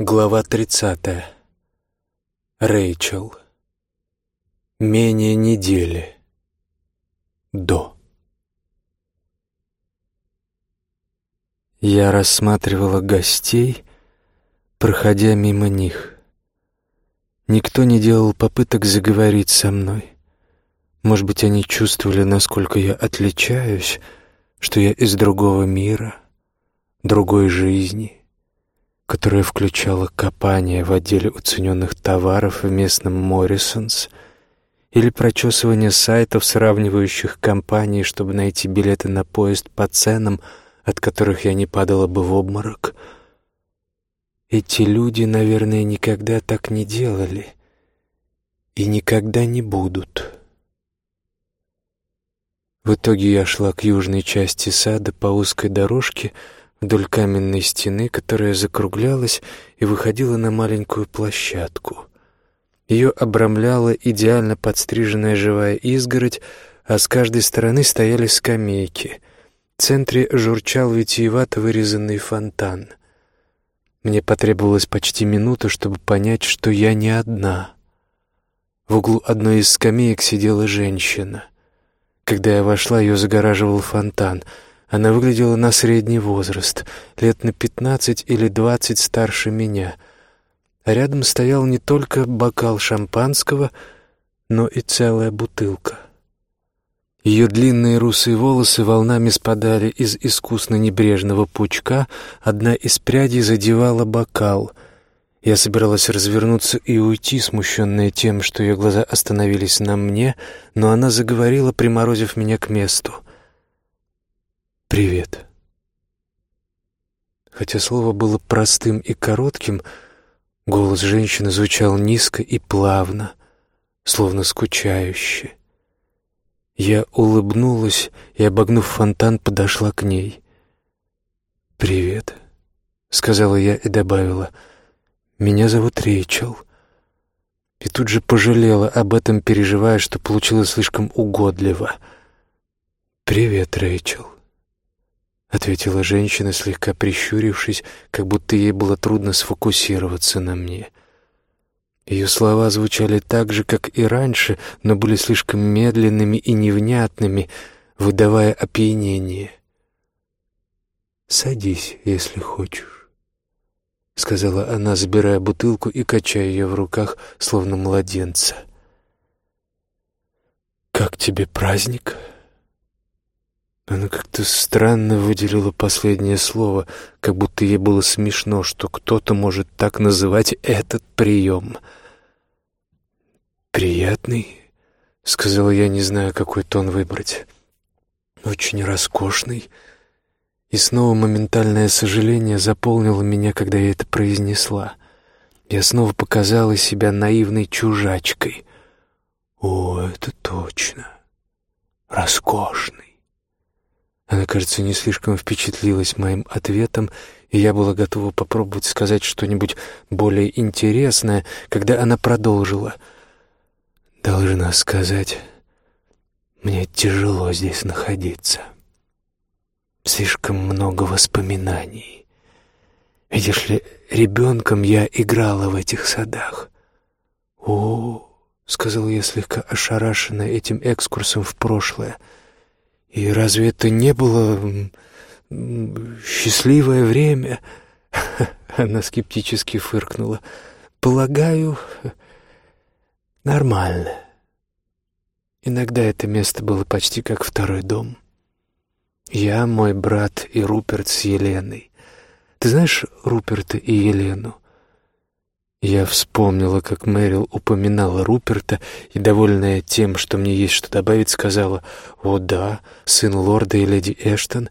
Глава 30. Рэйчел. Менее недели. До. Я рассматривала гостей, проходя мимо них. Никто не делал попыток заговорить со мной. Может быть, они чувствовали, насколько я отличаюсь, что я из другого мира, другой жизни — которая включала копание в отделе уцененных товаров в местном Моррисонс или прочесывание сайтов, сравнивающих компании, чтобы найти билеты на поезд по ценам, от которых я не падала бы в обморок. Эти люди, наверное, никогда так не делали и никогда не будут. В итоге я шла к южной части сада по узкой дорожке, вдоль каменной стены, которая закруглялась и выходила на маленькую площадку. Ее обрамляла идеально подстриженная живая изгородь, а с каждой стороны стояли скамейки. В центре журчал витиевато вырезанный фонтан. Мне потребовалось почти минута, чтобы понять, что я не одна. В углу одной из скамеек сидела женщина. Когда я вошла, ее загораживал фонтан — она выглядела на средний возраст, лет на пятнадцать или двадцать старше меня. А рядом стоял не только бокал шампанского, но и целая бутылка. Ее длинные русые волосы волнами спадали из искусно небрежного пучка, одна из прядей задевала бокал. Я собиралась развернуться и уйти, смущенная тем, что ее глаза остановились на мне, но она заговорила, приморозив меня к месту — «Привет». Хотя слово было простым и коротким, голос женщины звучал низко и плавно, словно скучающе. Я улыбнулась и, обогнув фонтан, подошла к ней. «Привет», — сказала я и добавила, — «меня зовут Рейчел». И тут же пожалела об этом, переживая, что получилось слишком угодливо. «Привет, Рэйчел» ответила женщина, слегка прищурившись, как будто ей было трудно сфокусироваться на мне. Ее слова звучали так же, как и раньше, но были слишком медленными и невнятными, выдавая опьянение. «Садись, если хочешь», — сказала она, забирая бутылку и качая ее в руках, словно младенца. «Как тебе праздник?» Она как-то странно выделила последнее слово, как будто ей было смешно, что кто-то может так называть этот прием. «Приятный», — сказала я, не знаю, какой тон выбрать. «Очень роскошный». И снова моментальное сожаление заполнило меня, когда я это произнесла. Я снова показала себя наивной чужачкой. «О, это точно! Роскошный!» Она, кажется, не слишком впечатлилась моим ответом, и я была готова попробовать сказать что-нибудь более интересное, когда она продолжила. «Должна сказать, мне тяжело здесь находиться. Слишком много воспоминаний. Видишь ли, ребенком я играла в этих садах. «О, — сказала я слегка ошарашенная этим экскурсом в прошлое, — и разве это не было счастливое время? Она скептически фыркнула. Полагаю, нормально. Иногда это место было почти как второй дом. Я, мой брат и Руперт с Еленой. Ты знаешь Руперта и Елену? Я вспомнила, как Мэрил упоминала Руперта, и, довольная тем, что мне есть что добавить, сказала, «О да, сын лорда и леди Эштон.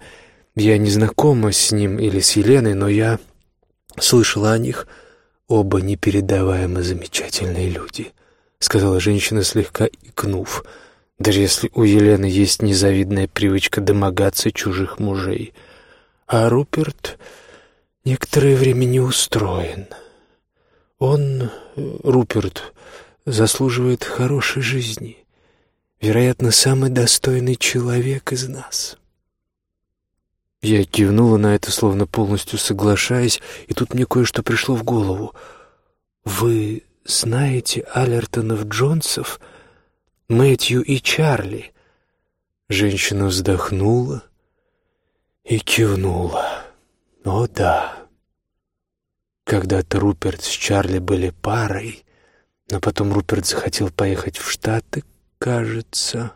Я не знакома с ним или с Еленой, но я слышала о них. Оба непередаваемо замечательные люди», — сказала женщина, слегка икнув, «даже если у Елены есть незавидная привычка домогаться чужих мужей. А Руперт некоторое время не устроен». Он, Руперт, заслуживает хорошей жизни. Вероятно, самый достойный человек из нас. Я кивнула на это, словно полностью соглашаясь, и тут мне кое-что пришло в голову. «Вы знаете Алертонов Джонсов, Мэтью и Чарли?» Женщина вздохнула и кивнула. «О да». Когда-то Руперт с Чарли были парой, но потом Руперт захотел поехать в Штаты, кажется.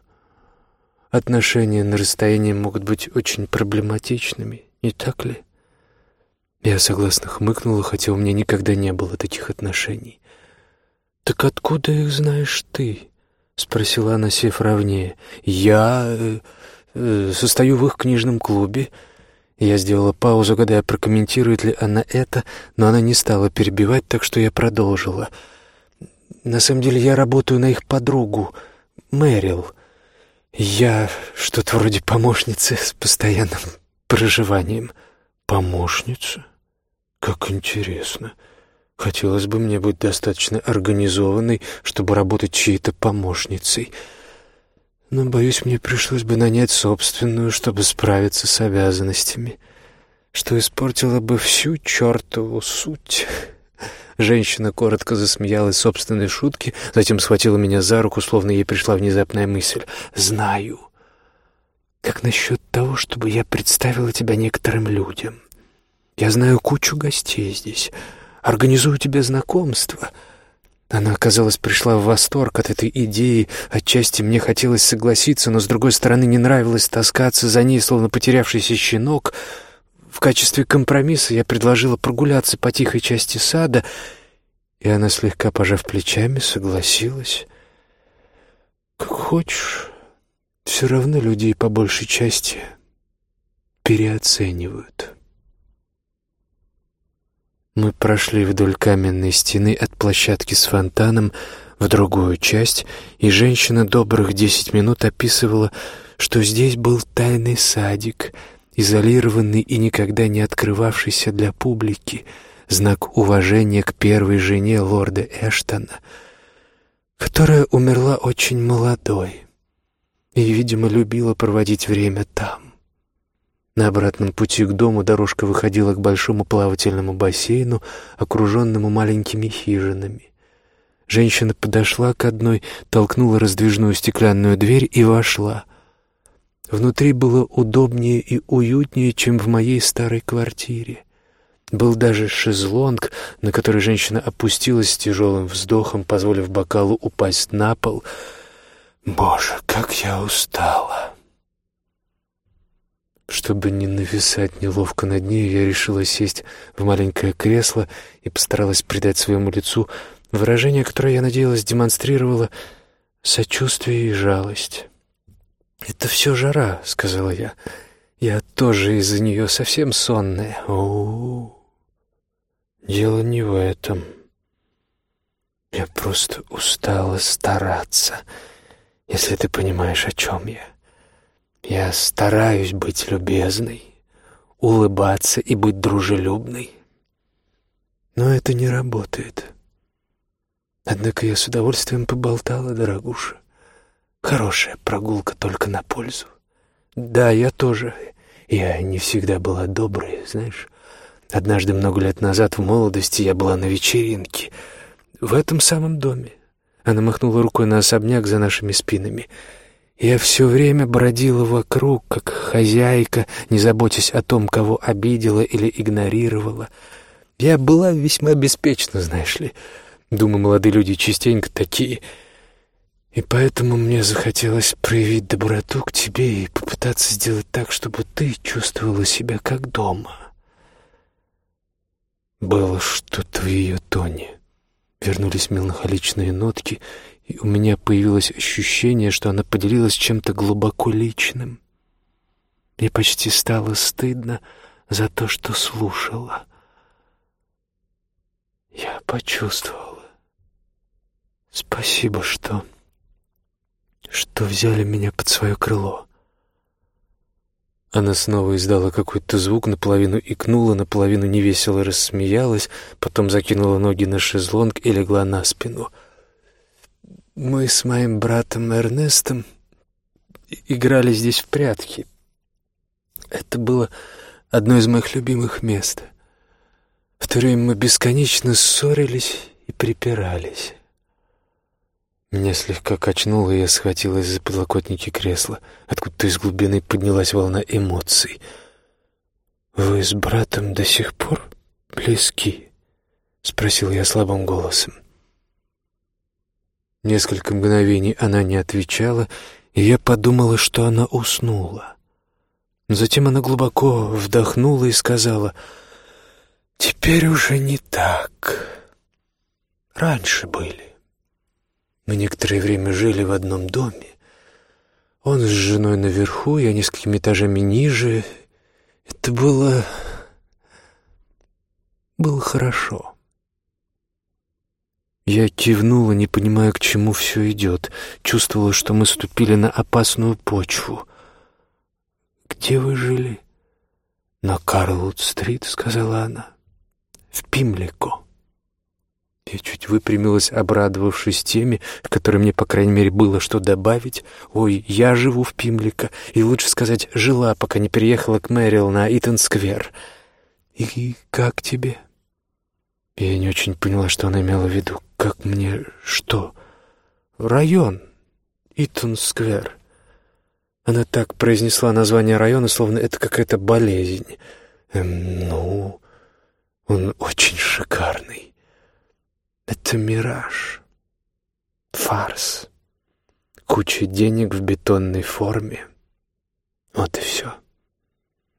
Отношения на расстоянии могут быть очень проблематичными, не так ли? Я согласно хмыкнула, хотя у меня никогда не было таких отношений. «Так откуда их знаешь ты?» — спросила она, сев ровнее. «Я э, э, состою в их книжном клубе». Я сделала паузу, гадая, прокомментирует ли она это, но она не стала перебивать, так что я продолжила. «На самом деле я работаю на их подругу, Мэрил. Я что-то вроде помощницы с постоянным проживанием. Помощница? Как интересно. Хотелось бы мне быть достаточно организованной, чтобы работать чьей-то помощницей. Но, боюсь, мне пришлось бы нанять собственную, чтобы справиться с обязанностями, что испортило бы всю чертову суть». Женщина коротко засмеялась собственной шутки, затем схватила меня за руку, словно ей пришла внезапная мысль. «Знаю. Как насчет того, чтобы я представила тебя некоторым людям? Я знаю кучу гостей здесь. Организую тебе знакомство». Она, казалось, пришла в восторг от этой идеи. Отчасти мне хотелось согласиться, но, с другой стороны, не нравилось таскаться за ней, словно потерявшийся щенок — в качестве компромисса я предложила прогуляться по тихой части сада, и она, слегка пожав плечами, согласилась. «Как хочешь. Все равно людей по большей части переоценивают». Мы прошли вдоль каменной стены от площадки с фонтаном в другую часть, и женщина добрых десять минут описывала, что здесь был тайный садик — изолированный и никогда не открывавшийся для публики, знак уважения к первой жене лорда Эштона, которая умерла очень молодой и, видимо, любила проводить время там. На обратном пути к дому дорожка выходила к большому плавательному бассейну, окруженному маленькими хижинами. Женщина подошла к одной, толкнула раздвижную стеклянную дверь и вошла — Внутри было удобнее и уютнее, чем в моей старой квартире. Был даже шезлонг, на который женщина опустилась с тяжелым вздохом, позволив бокалу упасть на пол. Боже, как я устала! Чтобы не нависать неловко над ней, я решила сесть в маленькое кресло и постаралась придать своему лицу выражение, которое, я надеялась, демонстрировало сочувствие и жалость. «Это все жара», — сказала я. «Я тоже из-за нее совсем сонная». О, -о, -о. дело не в этом. Я просто устала стараться, если ты понимаешь, о чем я. Я стараюсь быть любезной, улыбаться и быть дружелюбной. Но это не работает. Однако я с удовольствием поболтала, дорогуша. Хорошая прогулка только на пользу. Да, я тоже. Я не всегда была доброй, знаешь. Однажды много лет назад в молодости я была на вечеринке. В этом самом доме. Она махнула рукой на особняк за нашими спинами. Я все время бродила вокруг, как хозяйка, не заботясь о том, кого обидела или игнорировала. Я была весьма беспечна, знаешь ли. Думаю, молодые люди частенько такие... И поэтому мне захотелось проявить доброту к тебе и попытаться сделать так, чтобы ты чувствовала себя как дома. Было что-то в ее тоне. Вернулись меланхоличные нотки, и у меня появилось ощущение, что она поделилась чем-то глубоко личным. Мне почти стало стыдно за то, что слушала. Я почувствовала. Спасибо, что что взяли меня под свое крыло. Она снова издала какой-то звук, наполовину икнула, наполовину невесело рассмеялась, потом закинула ноги на шезлонг и легла на спину. Мы с моим братом Эрнестом играли здесь в прятки. Это было одно из моих любимых мест. В то время мы бесконечно ссорились и припирались. Меня слегка качнуло, и я схватилась за подлокотники кресла. Откуда-то из глубины поднялась волна эмоций. «Вы с братом до сих пор близки?» — спросил я слабым голосом. Несколько мгновений она не отвечала, и я подумала, что она уснула. Затем она глубоко вдохнула и сказала, «Теперь уже не так. Раньше были. Мы некоторое время жили в одном доме. Он с женой наверху, я несколькими этажами ниже. Это было... было хорошо». Я кивнула, не понимая, к чему все идет. Чувствовала, что мы ступили на опасную почву. «Где вы жили?» «На Карлвуд-стрит», — сказала она. «В Пимлико». Я чуть выпрямилась, обрадовавшись теме, в которой мне, по крайней мере, было что добавить. «Ой, я живу в Пимлико, и лучше сказать, жила, пока не переехала к Мэрил на Итон-сквер». «И как тебе?» Я не очень поняла, что она имела в виду. «Как мне... что?» «Район. Итон-сквер». Она так произнесла название района, словно это какая-то болезнь. Эм, ну, он очень шикарный. Это мираж. Фарс. Куча денег в бетонной форме. Вот и все.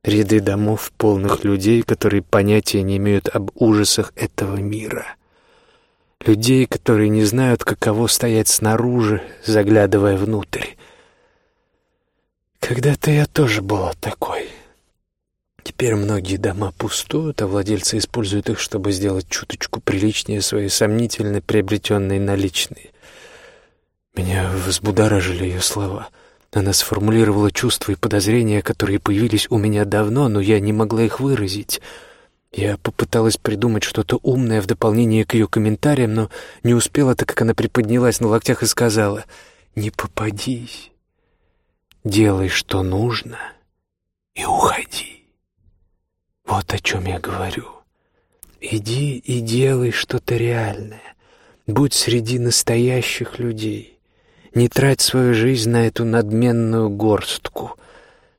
Ряды домов, полных людей, которые понятия не имеют об ужасах этого мира. Людей, которые не знают, каково стоять снаружи, заглядывая внутрь. Когда-то я тоже была такой. Теперь многие дома пустуют, а владельцы используют их, чтобы сделать чуточку приличнее свои сомнительно приобретенные наличные. Меня взбудоражили ее слова. Она сформулировала чувства и подозрения, которые появились у меня давно, но я не могла их выразить. Я попыталась придумать что-то умное в дополнение к ее комментариям, но не успела, так как она приподнялась на локтях и сказала «Не попадись». Делай, что нужно, и уходи. Вот о чем я говорю. Иди и делай что-то реальное. Будь среди настоящих людей. Не трать свою жизнь на эту надменную горстку.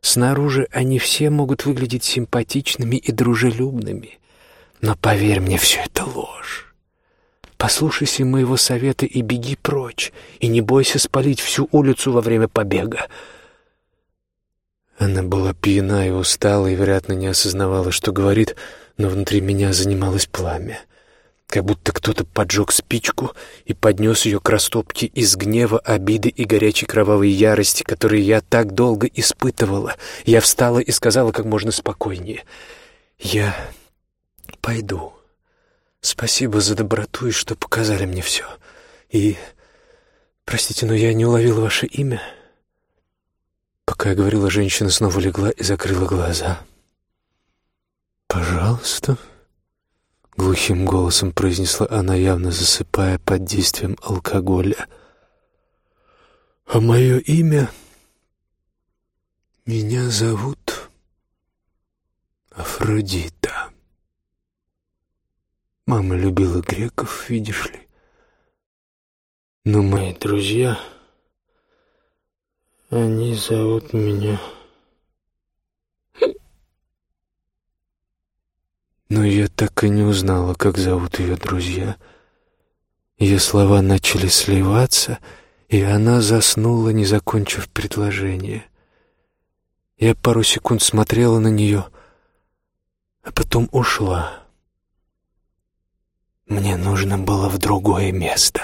Снаружи они все могут выглядеть симпатичными и дружелюбными. Но поверь мне, все это ложь. Послушайся моего совета и беги прочь, и не бойся спалить всю улицу во время побега. Она была пьяна и устала, и, вероятно, не осознавала, что говорит, но внутри меня занималось пламя. Как будто кто-то поджег спичку и поднес ее к растопке из гнева, обиды и горячей кровавой ярости, которые я так долго испытывала. Я встала и сказала как можно спокойнее. «Я пойду. Спасибо за доброту и что показали мне все. И, простите, но я не уловила ваше имя». Пока я говорила, женщина снова легла и закрыла глаза. «Пожалуйста», — глухим голосом произнесла она, явно засыпая под действием алкоголя. «А мое имя? Меня зовут Афродита. Мама любила греков, видишь ли. Но мои друзья...» Они зовут меня... Но я так и не узнала, как зовут ее друзья. Ее слова начали сливаться, и она заснула, не закончив предложение. Я пару секунд смотрела на нее, а потом ушла. Мне нужно было в другое место.